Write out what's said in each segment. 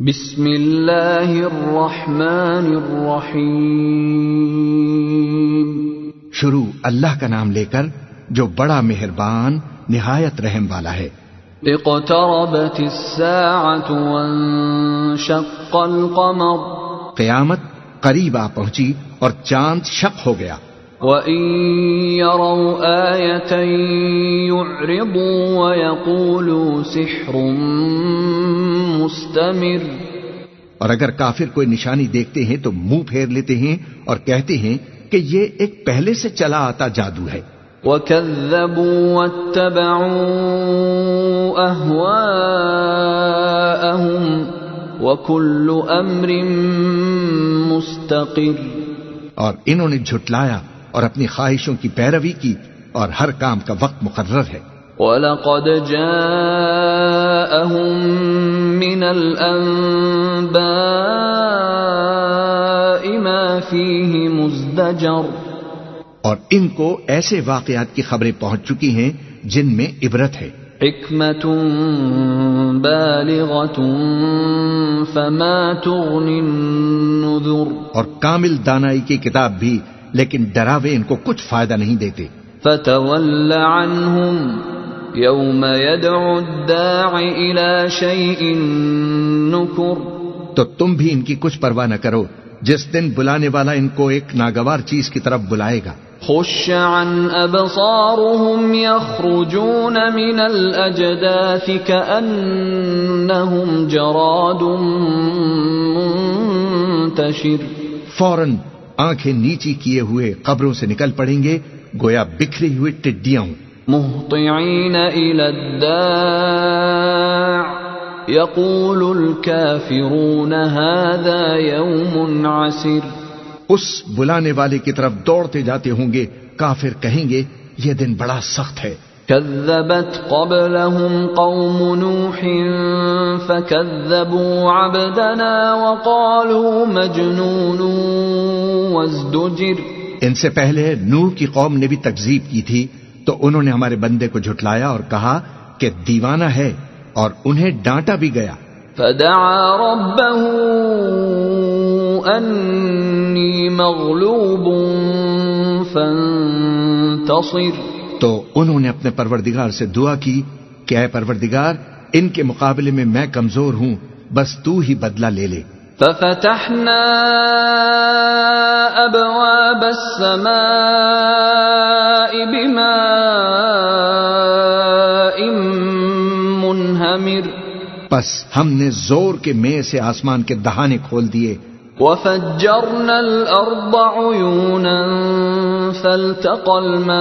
بسم اللہ الرحمن الرحیم۔ شروع اللہ کا نام لے کر جو بڑا مہربان نہایت رحم والا ہے۔ اقتربت الساعة وانشق القمر۔ قیامت قریب آ پہنچی اور چاند شق ہو گیا۔ وَإِن يَرَوْا آيَةً يُعْرِضُوا وَيَقُولُوا سِحْرٌ مُسْتَمِرٌ۔ اور اگر کافر کوئی نشانی دیکھتے ہیں تو منہ پھیر لیتے ہیں اور کہتے ہیں کہ یہ ایک پہلے سے چلا آتا جادو ہے۔ وَكَذَّبُوا وَاتَّبَعُوا أَهْوَاءَهُمْ وَكُلُّ أَمْرٍ مُسْتَقِرٌ۔ اور انہوں نے جھٹلایا اور اپنی خواہشوں کی پیروی کی اور ہر کام کا وقت مقرر ہے۔ وَلَقَدْ جَاءَهُم مِّنَ مَا فِيهِ مُزْدَجَرٌ. اور ان کو ایسے واقعات کی خبریں پہنچ چکی ہیں جن میں عبرت ہے۔ حکمت بالغت فما تغنی النذر. اور کامل دانائی کی کتاب بھی لیکن ڈراوے ان کو کچھ فائدہ نہیں دیتے۔ فتول عنهم يوم يدعو الداع الى شيء نكر. تو تم بھی ان کی کچھ پرواہ نہ کرو جس دن بلانے والا ان کو ایک ناگوار چیز کی طرف بلائے گا۔ خش عن ابصارهم يخرجون من الاجداث كانهم جراد منتشر. فوراً آنکھیں نیچی کیے ہوئے قبروں سے نکل پڑیں گے گویا بکھری ہوئی ٹڈیاں ہوں۔ مهطعين الى الداع. يقول الكافرون هذا يوم عسر اس بلانے والے کی طرف دوڑتے جاتے ہوں گے کافر کہیں گے یہ دن بڑا سخت ہے۔ كذبت قبلهم قوم نوح فكذبوا عبدنا وقالوا مجنون وازدجر. ان سے پہلے نوح کی قوم نے بھی تکذیب کی تھی۔ تو انہوں نے ہمارے بندے کو جھٹلایا اور کہا کہ دیوانہ ہے اور انہیں ڈانٹا بھی گیا۔ فدعا ربه انی مغلوب فانتصر۔ تو انہوں نے اپنے پروردگار سے دعا کی کہ اے پروردگار ان کے مقابلے میں میں کمزور ہوں بس تو ہی بدلہ لے لے۔ ففتحنا ابواب السماء بماء منهمر. بس ہم نے زور کے میں سے آسمان کے دہانے کھول دیے۔ وفجرنا الارض عيونا فالتقى الماء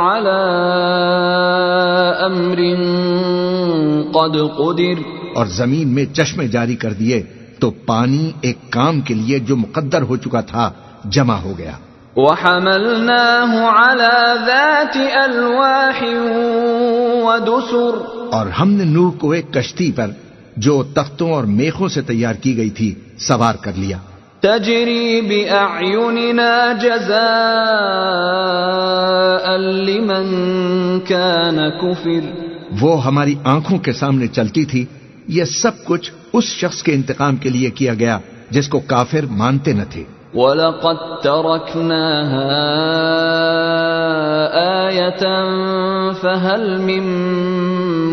على امر قد قدر. اور زمین میں چشمے جاری کر دیے تو پانی ایک کام کے لیے جو مقدر ہو چکا تھا جمع ہو گیا۔ وحملناه على ذات الواح ودسر۔ اور ہم نے نوح کو ایک کشتی پر جو تختوں اور میخوں سے تیار کی گئی تھی سوار کر لیا۔ تجری بأعيننا جزاء لمن كان كفر وہ ہماری آنکھوں کے سامنے چلتی تھی یہ سب کچھ اس شخص کے انتقام کے لیے کیا گیا جس کو کافر مانتے نہ تھے۔ وَلَقَدْ تَرَكْنَاهَا آيَةً فَهَلْ مِن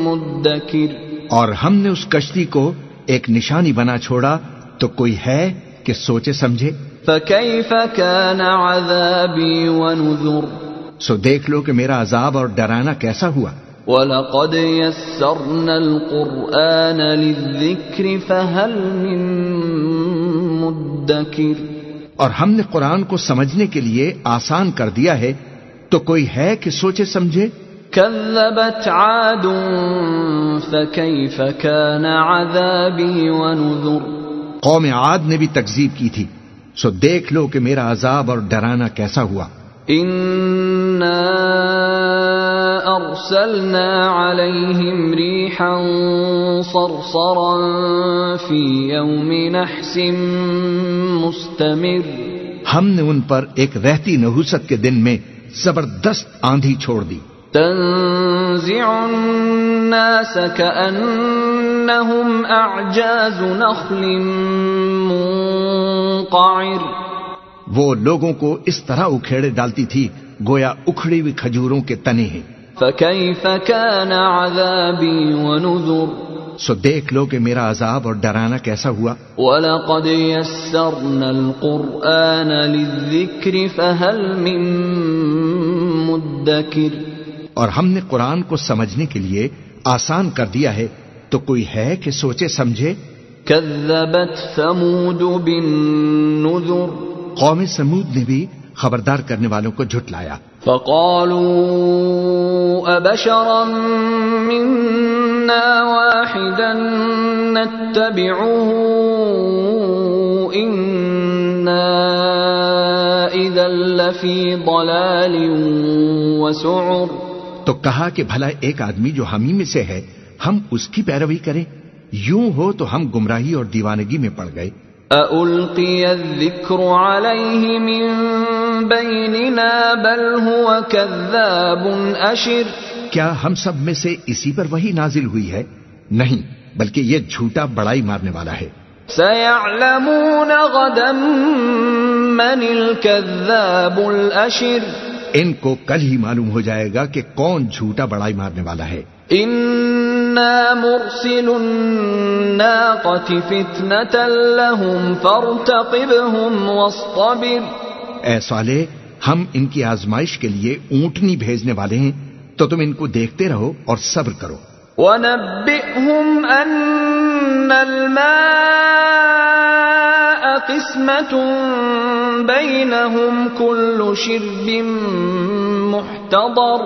مُدَّكِرٍ۔ اور ہم نے اس کشتی کو ایک نشانی بنا چھوڑا تو کوئی ہے کہ سوچے سمجھے۔ فَكَيْفَ كَانَ عَذَابِي وَنُذُرْ۔ سو دیکھ لو کہ میرا عذاب اور ڈرانا کیسا ہوا۔ وَلَقَدْ يَسَّرْنَا الْقُرْآنَ لِلذِّكْرِ فَهَلْ مِن مُدَّكِرٍ اور ہم نے قرآن کو سمجھنے کے لیے آسان کر دیا ہے تو کوئی ہے کہ سوچے سمجھے؟ كذبت عاد فكيف كان عذابي ونذر قوم عاد نے بھی تکذیب کی تھی۔ سو دیکھ لو کہ میرا عذاب اور ڈرانا کیسا ہوا۔ إنا أرسلنا عليهم ريحا صرصرا في يوم نحس مستمر. ہم نے ان پر ایک رہتی نحوست کے دن میں زبردست آندھی چھوڑ دی۔ تنزع الناس كأن كأنهم أعجاز نخل منقعر. وہ لوگوں کو اس طرح اکھیڑے ڈالتی تھی گویا اکھڑی ہوئی کھجوروں کے تنے ہیں۔ فكيف كان عذابي ونذر سو دیکھ لو کہ میرا عذاب اور ڈرانا کیسا ہوا۔ ولقد يسرنا القرآن للذكر فهل من مدكر۔ اور ہم نے قرآن کو سمجھنے کے لیے آسان کر دیا ہے۔ تو کوئی ہے کہ سوچے سمجھے؟ كذبت ثمود بالنذر۔ قوم سمود نے بھی خبردار کرنے والوں کو جھٹلایا۔ فقالوا أبشرا منا واحدا نتبعه إنا إذا لفي ضلال وسعر تو کہا کہ بھلا ایک آدمی جو ہم ہی میں سے ہے ہم اس کی پیروی کریں۔ یوں ہو تو ہم گمراہی اور دیوانگی میں پڑ گئے۔ أألقي الذكر عليه من بيننا بل هو كذاب أشر کیا ہم سب میں سے اسی پر وہی نازل ہوئی ہے؟ نہیں بلکہ یہ جھوٹا بڑائی مارنے والا ہے۔ سيعلمون غدا من الكذاب الأشر ان کو کل ہی معلوم ہو جائے گا کہ کون جھوٹا بڑائی مارنے والا ہے۔ إنا مرسل الناقة فتنة لهم فارتقبهم واصطبر۔ اے صالح ہم ان کی آزمائش کے لیے اونٹنی بھیجنے والے ہیں تو تم ان کو دیکھتے رہو اور صبر کرو۔ ونبئهم أن الماء قسمة بينهم كل شرب محتضر۔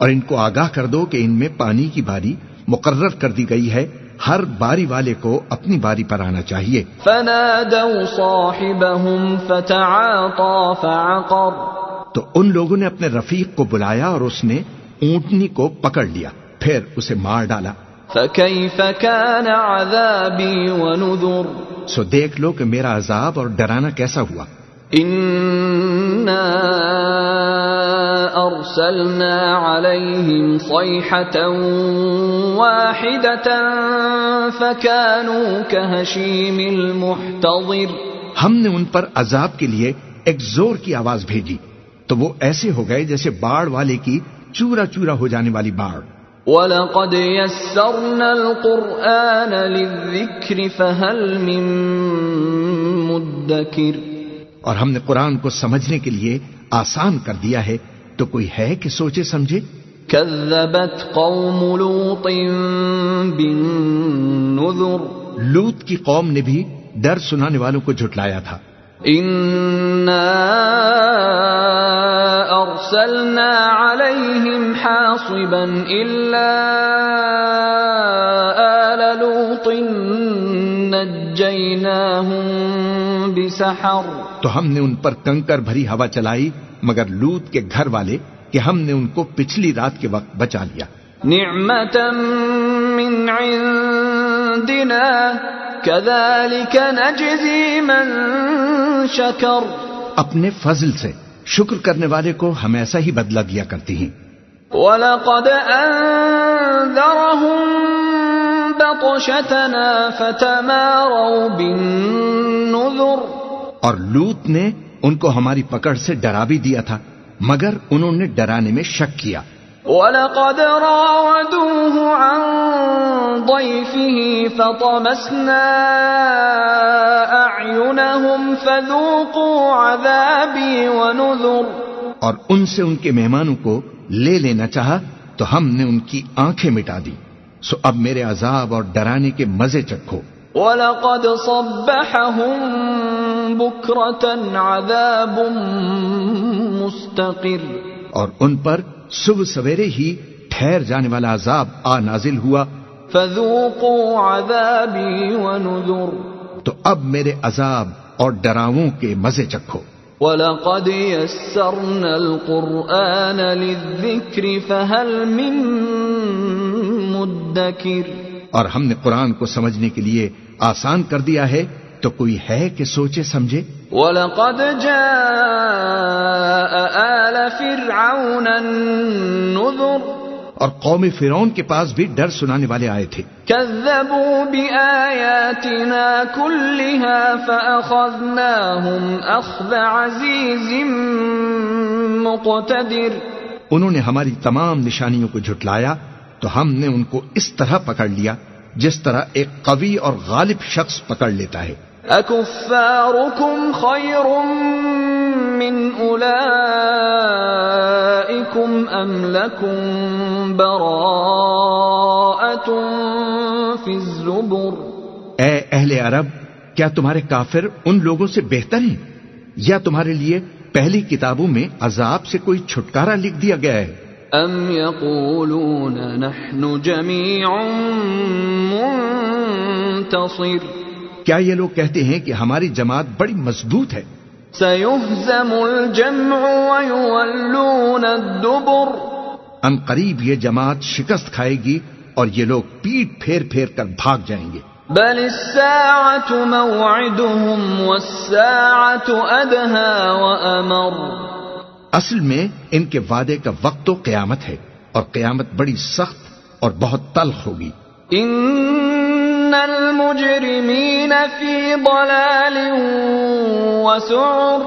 اور ان کو آگاہ کر دو کہ ان میں پانی کی باری مقرر کر دی گئی ہے۔ ہر باری والے کو اپنی باری پر آنا چاہیے۔ فنادوا صاحبهم فتعاطى فعقر۔ تو ان لوگوں نے اپنے رفیق کو بلایا اور اس نے اونٹنی کو پکڑ لیا پھر اسے مار ڈالا۔ فكيف كان عذابي ونذر۔ سو دیکھ لو کہ میرا عذاب اور ڈرانا کیسا ہوا۔ إنا أرسلنا عليهم صيحة واحدة فكانوا كهشيم المحتضر. ہم نے ان پر عذاب کے لیے ایک زور کی آواز بھیجی تو وہ ایسے ہو گئے جیسے باڑ والے کی چورا چورا ہو جانے والی باڑ۔ ولقد يسرنا القرآن للذكر فهل من مدكر۔ اور ہم نے قرآن کو سمجھنے کے لیے آسان کر دیا ہے تو کوئی ہے کہ سوچے سمجھے؟ كذبت قوم لوط بالنذر۔ لوت کی قوم نے بھی ڈر سنانے والوں کو جھٹلایا تھا۔ إنا أرسلنا عليهم حاصبا إلا آل لوط نجيناهم بسحر۔ تو ہم نے ان پر کنکر بھری ہوا چلائی مگر لوت کے گھر والے کہ ہم نے ان کو پچھلی رات کے وقت بچا لیا۔ نعمة من عندنا كذلك نجزي من شكر اپنے فضل سے شکر کرنے والے کو ہم ایسا ہی بدلہ دیا کرتی ہیں۔ ولقد أنذرهم بطشتنا فتماروا بالنذر۔ اور لوت نے ان کو ہماری پکڑ سے ڈرا بھی دیا تھا مگر انہوں نے ڈرانے میں شک کیا۔ ولقد راودوه عن ضيفه فطمسنا أعينهم فذوقوا عذابي ونذر۔ اور ان سے ان کے مہمانوں کو لے لینا چاہا تو ہم نے ان کی آنکھیں مٹا دی سو اب میرے عذاب اور ڈرانے کے مزے چکھو۔ ولقد صبحهم بكرة عذاب مستقر اور ان پر صبح سویرے ہی ٹھہر جانے والا عذاب آ نازل ہوا۔ فذوقوا عذابي ونذر تو اب میرے عذاب اور ڈراووں کے مزے چکھو۔ ولقد يسرنا القرآن للذكر فهل من مدكر اور ہم نے قرآن کو سمجھنے کے لیے آسان کر دیا ہے تو کوئی ہے کہ سوچے سمجھے؟ ولقد جاء آل فرعون النذر۔ اور قوم فرعون کے پاس بھی ڈر سنانے والے آئے تھے۔ كذبوا بآياتنا كلها فأخذناهم أخذ عزيز مقتدر۔ انہوں نے ہماری تمام نشانیوں کو جھٹلایا تو ہم نے ان کو اس طرح پکڑ لیا جس طرح ایک قوی اور غالب شخص پکڑ لیتا ہے۔ أكفاركم خير من أولئكم أم لكم براءة في الزبر۔ اے اہل عرب کیا تمہارے کافر ان لوگوں سے بہتر ہیں؟ یا تمہارے لیے پہلی کتابوں میں عذاب سے کوئی چھٹکارا لکھ دیا گیا ہے؟ أم يقولون نحن جميع منتصر کیا یہ لوگ کہتے ہیں کہ ہماری جماعت بڑی مضبوط ہے؟ سيهزم الجمع ويولون الدبر ان قریب یہ جماعت شکست کھائے گی اور یہ لوگ پیٹ پھیر پھیر کر بھاگ جائیں گے۔ بل الساعة موعدهم والساعة أدهى وأمر اصل میں ان کے وعدے کا وقت تو قیامت ہے اور قیامت بڑی سخت اور بہت تلخ ہوگی۔ إن المجرمين في ضلال وسعر.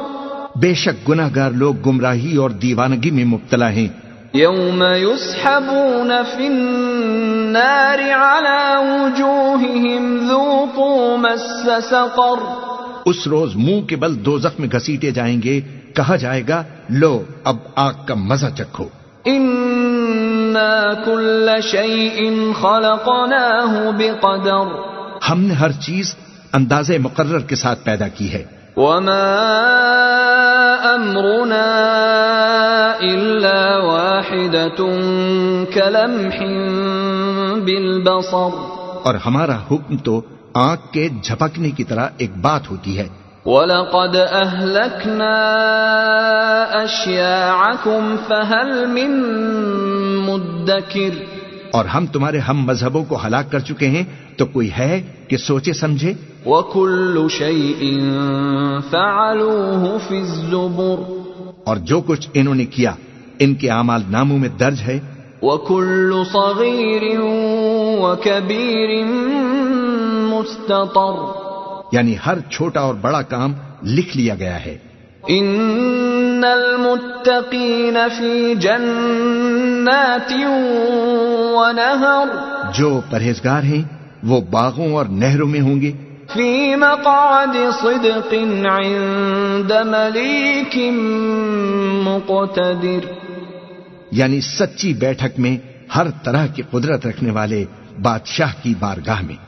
بے شک گناہ گار لوگ گمراہی اور دیوانگی میں مبتلا ہیں۔ يوم يسحبون في النار على وجوههم ذوقوا مس سقر. اس روز منہ کے بل دوزخ میں گھسیٹے جائیں گے کہا جائے گا لو اب آگ کا مزہ چکھو۔ شيء خلقناه بقدر۔ ہم نے ہر چیز انداز مقرر کے ساتھ پیدا کی ہے۔ وما أمرنا إلا واحدة كلمح بالبصر۔ اور ہمارا حکم تو آنکھ کے جھپکنے کی طرح ایک بات ہوتی ہے۔ ولقد أهلكنا أشياعكم فهل من مدكر اور ہم تمہارے ہم مذہبوں کو ہلاک کر چکے ہیں تو کوئی ہے کہ سوچے سمجھے؟ وكل شيء فعلوه في الزبر اور جو کچھ انہوں نے کیا ان کے اعمال ناموں میں درج ہے؟ وكل صغير وكبير مستطر یعنی ہر چھوٹا اور بڑا کام لکھ لیا گیا ہے۔ ان المتقين في جنات ونهر جو پرہیزگار ہیں وہ باغوں اور نہروں میں ہوں گے۔ في مقعد صدق عند مليك مقتدر۔ یعنی سچی بیٹھک میں ہر طرح کی قدرت رکھنے والے بادشاہ کی بارگاہ میں۔